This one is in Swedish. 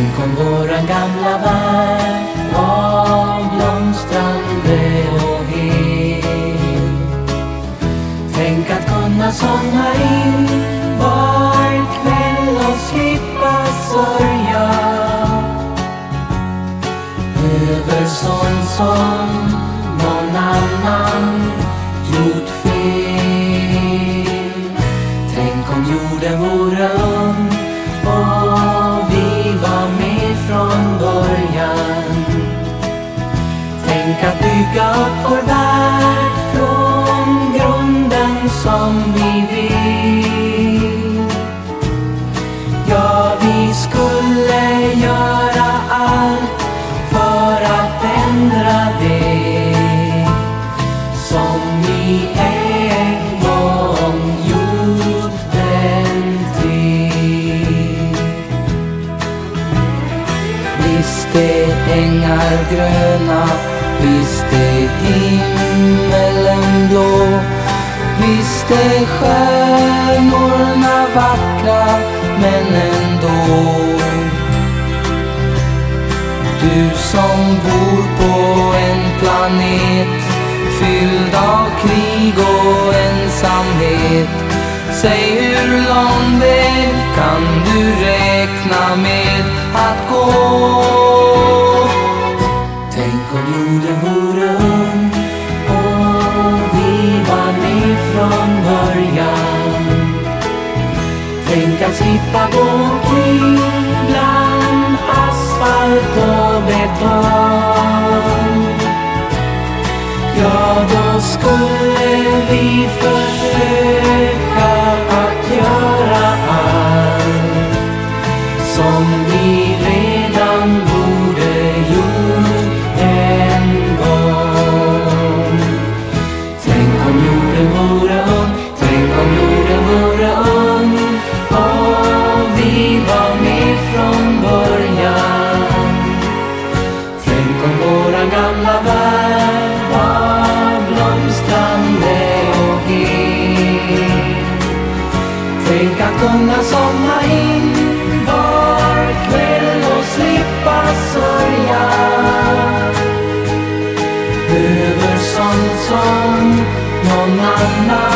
Tänk om våran gamla värld var blomstrande och hel. Tänk att kunna somna in var kväll och slippa sörja över sånt som någon annan gjort bygga upp vår värld från grunden som vi vill. Ja, vi skulle göra allt för att ändra det som vi en gång gjorde till. Visst är ängar gröna, visst är himmelen blå. Visst är stjärnorna vackra, men ändå. Du som bor på en planet fylld av krig och ensamhet. Säg hur lång väg kan du räkna med Tänk att slippa gå omkring bland asfalt och betong. Ja, då skulle vi försöka gamla värld var blomstrande och hel. Tänk att kunna somna in var kväll och slippa sörja över sånt som någon annan